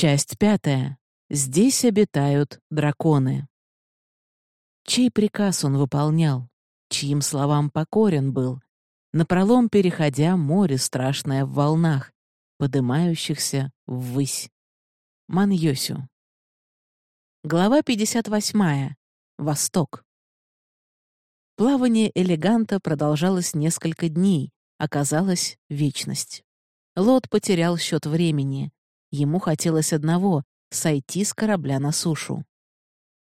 Часть пятая. Здесь обитают драконы. Чей приказ он выполнял? Чьим словам покорен был? Напролом переходя море страшное в волнах, подымающихся ввысь. Маньёсю. Глава 58. Восток. Плавание элеганта продолжалось несколько дней, оказалось вечность. Лот потерял счет времени. Ему хотелось одного — сойти с корабля на сушу.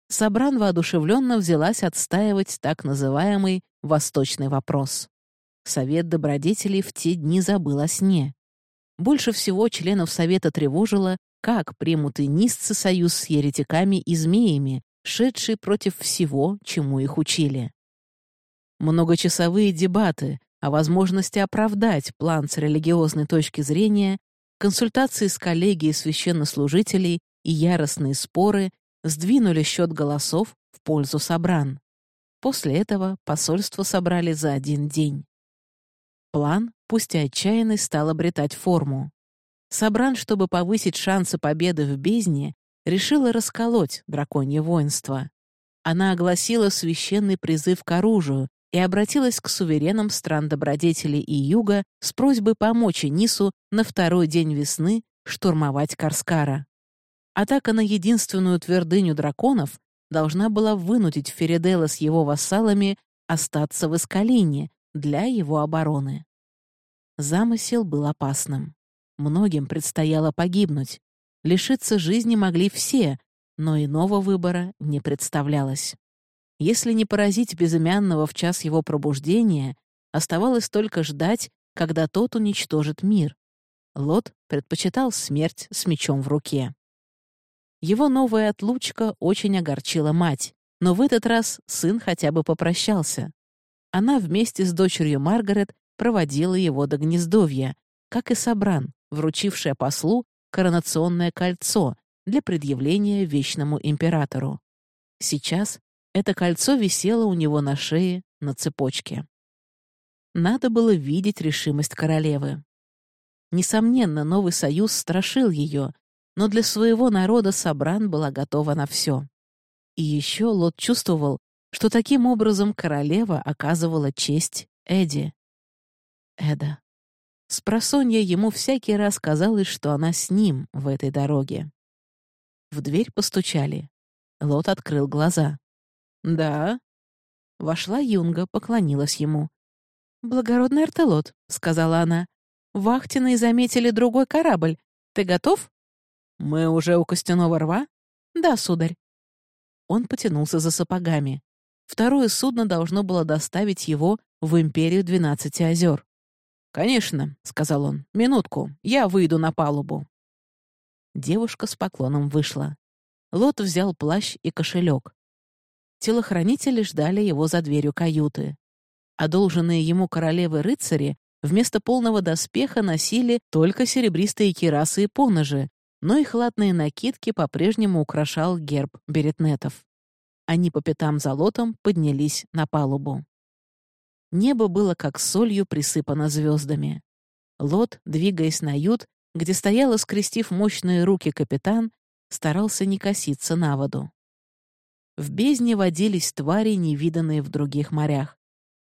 Сабран воодушевленно взялась отстаивать так называемый «восточный вопрос». Совет добродетелей в те дни забыл о сне. Больше всего членов Совета тревожило, как примут и низцы союз с еретиками и змеями, шедшие против всего, чему их учили. Многочасовые дебаты о возможности оправдать план с религиозной точки зрения, консультации с коллегией священнослужителей и яростные споры сдвинули счет голосов в пользу Собран. После этого посольство собрали за один день. План, пусть и отчаянный, стал обретать форму. Собран, чтобы повысить шансы победы в бездне, решила расколоть драконье воинство. Она огласила священный призыв к оружию и обратилась к суверенам стран добродетели и юга с просьбой помочь Нису на второй день весны штурмовать Карскара. Атака на единственную твердыню драконов должна была вынудить Феридела с его вассалами остаться в Искалине для его обороны. Замысел был опасным. Многим предстояло погибнуть. Лишиться жизни могли все, но иного выбора не представлялось. Если не поразить безымянного в час его пробуждения, оставалось только ждать, когда тот уничтожит мир. Лот предпочитал смерть с мечом в руке. Его новая отлучка очень огорчила мать, но в этот раз сын хотя бы попрощался. Она вместе с дочерью Маргарет проводила его до гнездовья, как и Сабран, вручившая послу коронационное кольцо для предъявления вечному императору. Сейчас это кольцо висело у него на шее на цепочке. Надо было видеть решимость королевы. Несомненно, новый союз страшил ее, но для своего народа Сабран была готова на все. И еще Лот чувствовал, что таким образом королева оказывала честь Эди. Эда. Спросонья ему всякий раз казалось, что она с ним в этой дороге. В дверь постучали. Лот открыл глаза. «Да?» Вошла Юнга, поклонилась ему. «Благородный Артелот», — сказала она. «Вахтенные заметили другой корабль. Ты готов?» «Мы уже у костяного рва?» «Да, сударь». Он потянулся за сапогами. Второе судно должно было доставить его в Империю Двенадцати озер. «Конечно», — сказал он, — «минутку, я выйду на палубу». Девушка с поклоном вышла. Лот взял плащ и кошелек. Телохранители ждали его за дверью каюты. Одолженные ему королевы-рыцари вместо полного доспеха носили только серебристые кирасы и поножи, но их латные накидки по-прежнему украшал герб беретнетов. Они по пятам за лотом поднялись на палубу. Небо было как солью присыпано звездами. Лот, двигаясь на ют, где стояла, скрестив мощные руки капитан, старался не коситься на воду. В бездне водились твари, невиданные в других морях.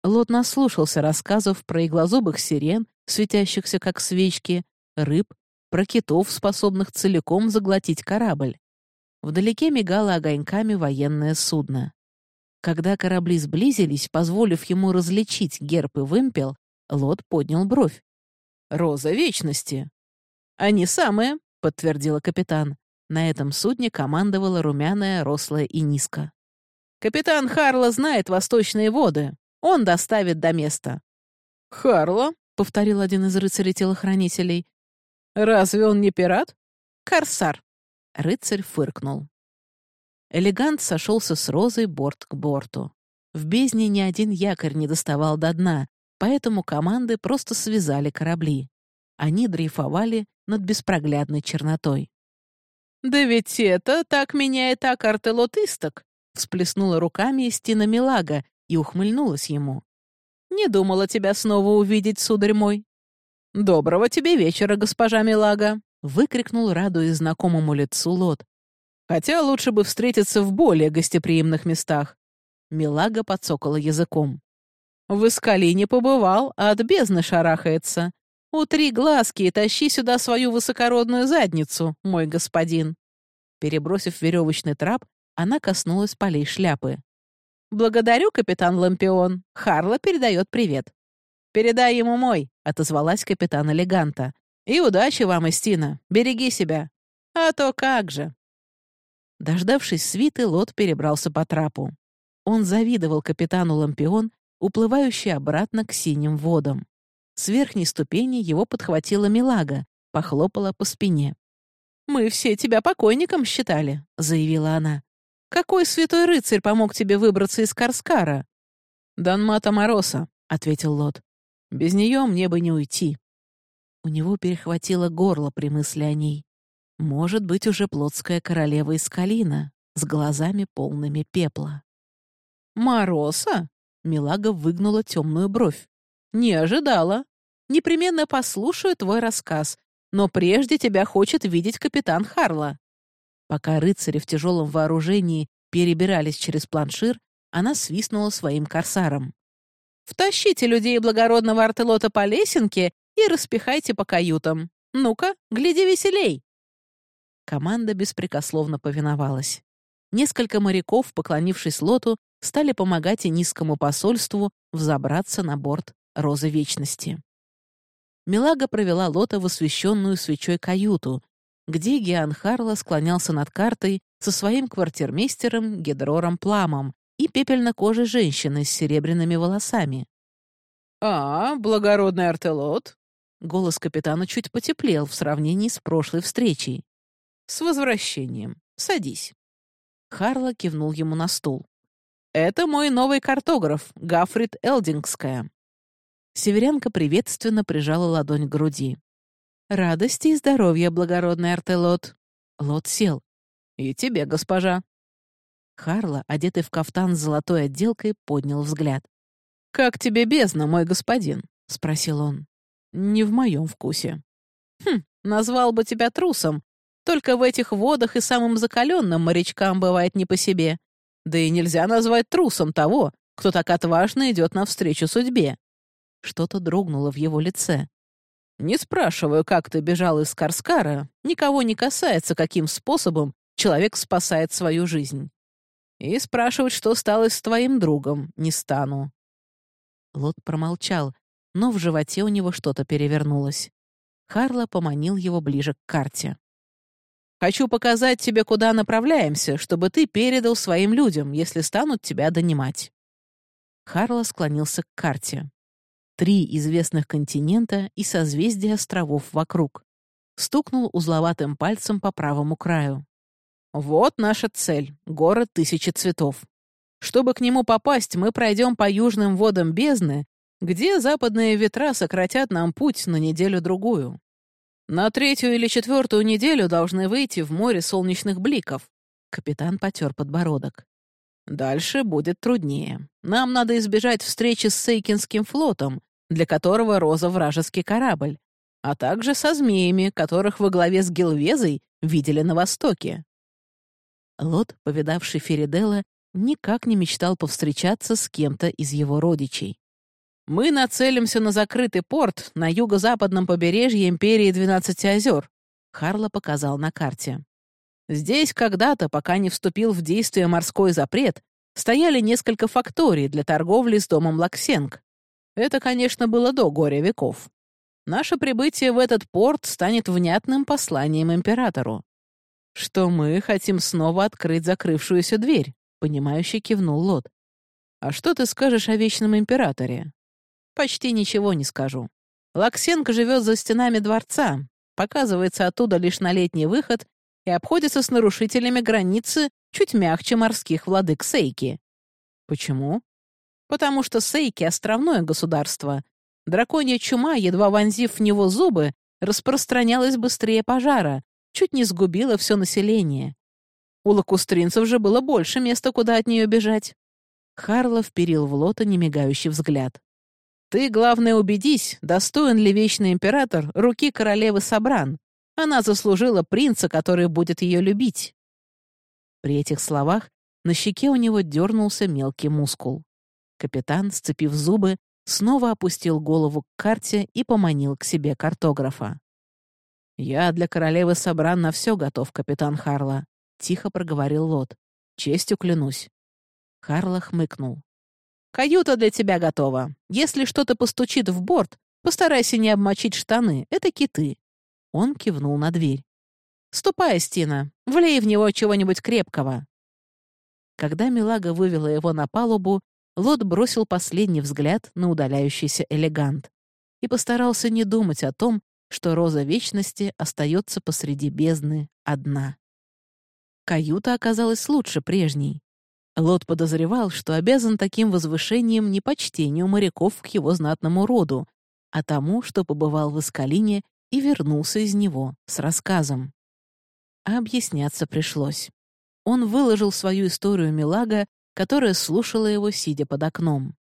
Лот наслушался рассказов про иглозубых сирен, светящихся как свечки, рыб, про китов, способных целиком заглотить корабль. Вдалеке мигало огоньками военное судно. Когда корабли сблизились, позволив ему различить герб и вымпел, Лот поднял бровь. «Роза Вечности!» «Они самые», — подтвердила капитан. На этом судне командовала румяная, рослая и низко. «Капитан Харло знает восточные воды. Он доставит до места». «Харло?» — повторил один из рыцарей-телохранителей. «Разве он не пират?» «Корсар!» — рыцарь фыркнул. Элегант сошелся с Розой борт к борту. В бездне ни один якорь не доставал до дна, поэтому команды просто связали корабли. Они дрейфовали над беспроглядной чернотой. «Да ведь это так меняет акартелотисток!» всплеснула руками Стина Милага и ухмыльнулась ему. «Не думала тебя снова увидеть, сударь мой». «Доброго тебе вечера, госпожа Милага», — выкрикнул, радуясь знакомому лицу Лот. «Хотя лучше бы встретиться в более гостеприимных местах». Милага подсокала языком. «В Искалине побывал, а от бездны шарахается. Утри глазки и тащи сюда свою высокородную задницу, мой господин». Перебросив веревочный трап, она коснулась полей шляпы. «Благодарю, капитан Лампион. Харла передает привет». «Передай ему мой», — отозвалась капитан Элеганта. «И удачи вам, Истина. Береги себя. А то как же». Дождавшись свиты, Лот перебрался по трапу. Он завидовал капитану Лампион, уплывающий обратно к синим водам. С верхней ступени его подхватила Милага, похлопала по спине. «Мы все тебя покойником считали», — заявила она. «Какой святой рыцарь помог тебе выбраться из Карскара?» «Данмата Мороса», — ответил Лот. «Без нее мне бы не уйти». У него перехватило горло при мысли о ней. Может быть, уже плотская королева из Калина, с глазами полными пепла. «Мороса?» — Милага выгнула темную бровь. «Не ожидала. Непременно послушаю твой рассказ, но прежде тебя хочет видеть капитан Харла». Пока рыцари в тяжелом вооружении перебирались через планшир, она свистнула своим корсаром. «Втащите людей благородного артелота по лесенке и распихайте по каютам. Ну-ка, гляди веселей!» Команда беспрекословно повиновалась. Несколько моряков, поклонившись лоту, стали помогать и низкому посольству взобраться на борт «Розы Вечности». Милага провела Лота в освещенную свечой каюту, где Гиан Харла склонялся над картой со своим квартирмейстером Гедрором Пламом и пепельно-кожей женщины с серебряными волосами. «А, благородный Артелот!» Голос капитана чуть потеплел в сравнении с прошлой встречей. «С возвращением. Садись». Харла кивнул ему на стул. «Это мой новый картограф, Гафрид Элдингская. Северянка приветственно прижала ладонь к груди. «Радости и здоровья, благородный Артелот!» Лот сел. «И тебе, госпожа!» Харла, одетый в кафтан с золотой отделкой, поднял взгляд. «Как тебе бездна, мой господин?» — спросил он. «Не в моем вкусе». «Хм, назвал бы тебя трусом. Только в этих водах и самым закаленным морячкам бывает не по себе. Да и нельзя назвать трусом того, кто так отважно идет навстречу судьбе. Что-то дрогнуло в его лице. «Не спрашиваю, как ты бежал из Карскара. Никого не касается, каким способом человек спасает свою жизнь. И спрашивать, что стало с твоим другом, не стану». Лот промолчал, но в животе у него что-то перевернулось. Харла поманил его ближе к карте. «Хочу показать тебе, куда направляемся, чтобы ты передал своим людям, если станут тебя донимать». Харла склонился к карте три известных континента и созвездия островов вокруг. Стукнул узловатым пальцем по правому краю. «Вот наша цель — город тысячи цветов. Чтобы к нему попасть, мы пройдем по южным водам бездны, где западные ветра сократят нам путь на неделю-другую. На третью или четвертую неделю должны выйти в море солнечных бликов». Капитан потер подбородок. Дальше будет труднее. Нам надо избежать встречи с Сейкинским флотом, для которого Роза — вражеский корабль, а также со змеями, которых во главе с Гилвезой видели на Востоке. Лот, повидавший Фериделла, никак не мечтал повстречаться с кем-то из его родичей. «Мы нацелимся на закрытый порт на юго-западном побережье Империи Двенадцати озер», — Харло показал на карте. Здесь когда-то, пока не вступил в действие морской запрет, стояли несколько факторий для торговли с домом Лаксенг. Это, конечно, было до горя веков. Наше прибытие в этот порт станет внятным посланием императору. Что мы хотим снова открыть закрывшуюся дверь, понимающе кивнул Лот. А что ты скажешь о Вечном Императоре? Почти ничего не скажу. Лаксенко живет за стенами дворца, показывается оттуда лишь на летний выход и обходится с нарушителями границы чуть мягче морских владык Сейки. Почему? Потому что Сейки — островное государство. Драконья чума, едва вонзив в него зубы, распространялась быстрее пожара, чуть не сгубила все население. У лакустринцев же было больше места, куда от нее бежать. Харло вперил в Лота немигающий взгляд. «Ты, главное, убедись, достоин ли Вечный Император руки королевы Сабран. Она заслужила принца, который будет ее любить». При этих словах на щеке у него дернулся мелкий мускул. Капитан, сцепив зубы, снова опустил голову к карте и поманил к себе картографа. «Я для королевы Собран на все готов, капитан Харла», — тихо проговорил Лот. «Честью клянусь». Харла хмыкнул. «Каюта для тебя готова. Если что-то постучит в борт, постарайся не обмочить штаны. Это киты». Он кивнул на дверь. «Ступай, Стина, влей в него чего-нибудь крепкого». Когда Милага вывела его на палубу, Лот бросил последний взгляд на удаляющийся элегант и постарался не думать о том, что роза вечности остается посреди бездны одна. Каюта оказалась лучше прежней. Лот подозревал, что обязан таким возвышением не почтению моряков к его знатному роду, а тому, что побывал в Искалине и вернулся из него с рассказом. А объясняться пришлось. Он выложил свою историю Милага которая слушала его, сидя под окном.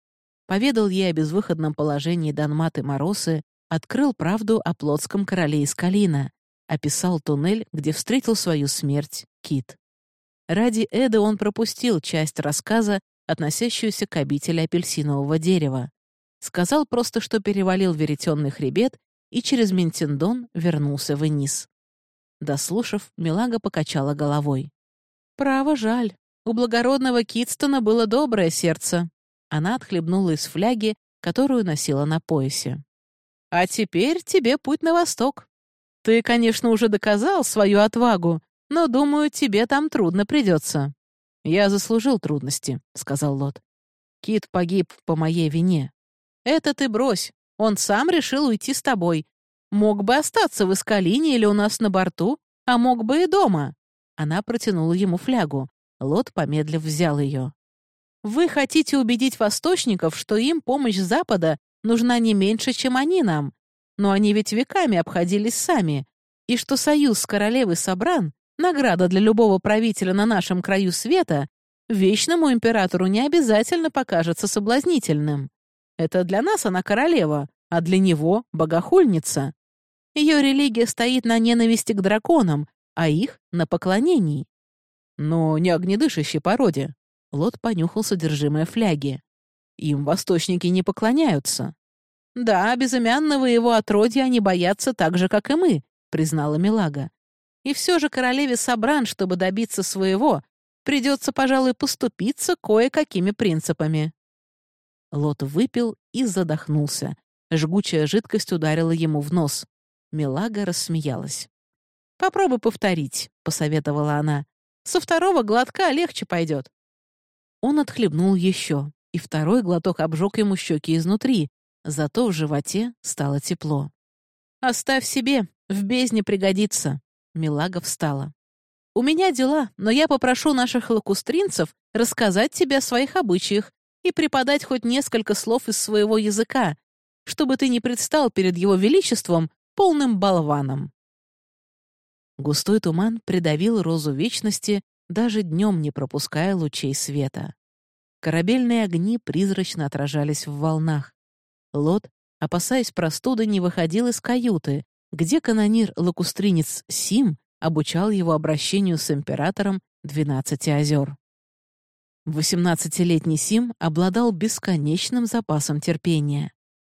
Поведал ей о безвыходном положении Данматы Моросы, открыл правду о плотском короле из Калина, описал туннель, где встретил свою смерть Кит. Ради Эда он пропустил часть рассказа, относящуюся к обители апельсинового дерева. Сказал просто, что перевалил веретенный хребет и через Ментендон вернулся в Энис. Дослушав, Милага покачала головой. «Право, жаль. У благородного Китстона было доброе сердце. Она отхлебнула из фляги, которую носила на поясе. «А теперь тебе путь на восток. Ты, конечно, уже доказал свою отвагу, но, думаю, тебе там трудно придется». «Я заслужил трудности», — сказал Лот. «Кит погиб по моей вине». «Это ты брось. Он сам решил уйти с тобой. Мог бы остаться в Искалине или у нас на борту, а мог бы и дома». Она протянула ему флягу. Лот, помедлив, взял ее. «Вы хотите убедить восточников, что им помощь Запада нужна не меньше, чем они нам. Но они ведь веками обходились сами. И что союз с королевой Собран — награда для любого правителя на нашем краю света — вечному императору не обязательно покажется соблазнительным. Это для нас она королева, а для него — богохульница. Ее религия стоит на ненависти к драконам, а их — на поклонении но не огнедышащей породе. Лот понюхал содержимое фляги. Им восточники не поклоняются. «Да, безымянного его отродья они боятся так же, как и мы», — признала Милага. «И все же королеве Собран, чтобы добиться своего, придется, пожалуй, поступиться кое-какими принципами». Лот выпил и задохнулся. Жгучая жидкость ударила ему в нос. Милага рассмеялась. «Попробуй повторить», — посоветовала она. Со второго глотка легче пойдет. Он отхлебнул еще, и второй глоток обжег ему щеки изнутри, зато в животе стало тепло. «Оставь себе, в бездне пригодится», — Милага встала. «У меня дела, но я попрошу наших лакустринцев рассказать тебе о своих обычаях и преподать хоть несколько слов из своего языка, чтобы ты не предстал перед его величеством полным болваном». Густой туман придавил розу вечности, даже днем не пропуская лучей света. Корабельные огни призрачно отражались в волнах. Лот, опасаясь простуды, не выходил из каюты, где канонир-лакустринец Сим обучал его обращению с императором Двенадцати озер. Восемнадцатилетний Сим обладал бесконечным запасом терпения.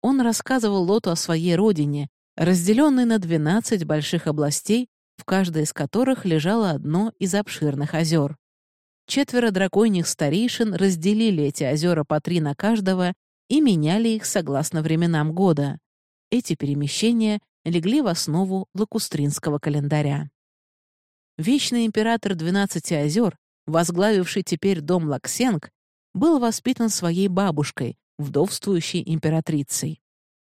Он рассказывал Лоту о своей родине, разделенной на двенадцать больших областей в каждой из которых лежало одно из обширных озер. Четверо драконьих старейшин разделили эти озера по три на каждого и меняли их согласно временам года. Эти перемещения легли в основу лакустринского календаря. Вечный император Двенадцати озер, возглавивший теперь дом Лаксенг, был воспитан своей бабушкой, вдовствующей императрицей.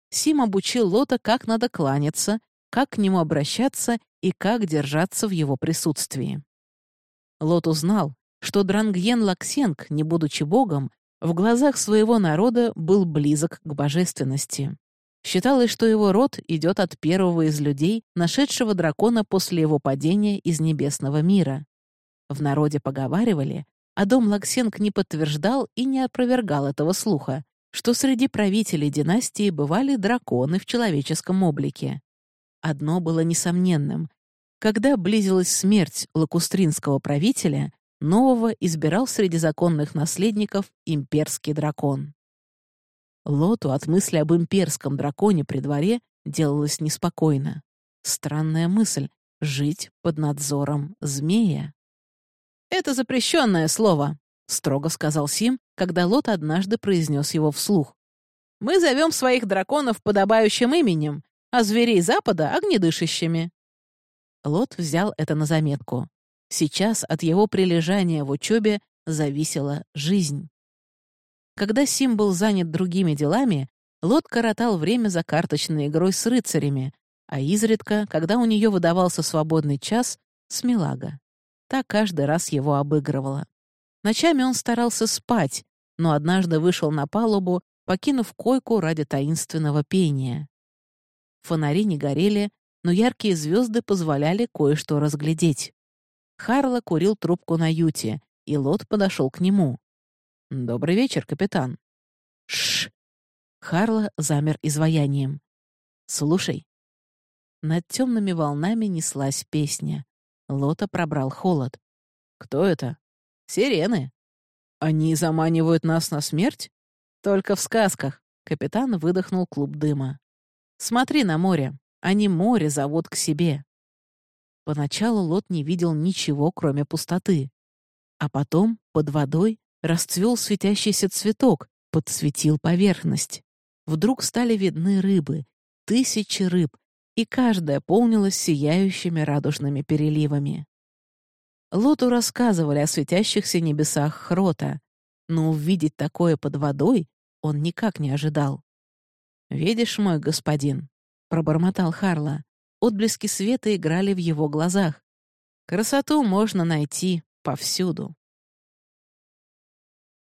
Сим обучил Лота, как надо кланяться, как к нему обращаться и как держаться в его присутствии. Лот узнал, что Дрангьен Лаксенг, не будучи богом, в глазах своего народа был близок к божественности. Считалось, что его род идет от первого из людей, нашедшего дракона после его падения из небесного мира. В народе поговаривали, а дом Лаксенг не подтверждал и не опровергал этого слуха, что среди правителей династии бывали драконы в человеческом облике. Одно было несомненным Когда близилась смерть лакустринского правителя, нового избирал среди законных наследников имперский дракон. Лоту от мысли об имперском драконе при дворе делалось неспокойно. Странная мысль — жить под надзором змея. «Это запрещенное слово», — строго сказал Сим, когда Лот однажды произнес его вслух. «Мы зовем своих драконов подобающим именем, а зверей Запада — огнедышащими». Лот взял это на заметку. Сейчас от его прилежания в учебе зависела жизнь. Когда Сим был занят другими делами, Лот коротал время за карточной игрой с рыцарями, а изредка, когда у нее выдавался свободный час, с Милага. Та каждый раз его обыгрывала. Ночами он старался спать, но однажды вышел на палубу, покинув койку ради таинственного пения. Фонари не горели, но яркие звезды позволяли кое-что разглядеть. Харла курил трубку на юте, и Лот подошел к нему. «Добрый вечер, капитан». «Шш!» Харла замер изваянием. «Слушай». Над темными волнами неслась песня. Лота пробрал холод. «Кто это?» «Сирены». «Они заманивают нас на смерть?» «Только в сказках». Капитан выдохнул клуб дыма. «Смотри на море. Они море зовут к себе». Поначалу Лот не видел ничего, кроме пустоты. А потом, под водой, расцвел светящийся цветок, подсветил поверхность. Вдруг стали видны рыбы, тысячи рыб, и каждая полнилась сияющими радужными переливами. Лоту рассказывали о светящихся небесах Хрота, но увидеть такое под водой он никак не ожидал. «Видишь, мой господин», — пробормотал Харла, отблески света играли в его глазах. «Красоту можно найти повсюду».